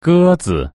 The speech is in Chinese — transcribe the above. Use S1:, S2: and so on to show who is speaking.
S1: 鸽子。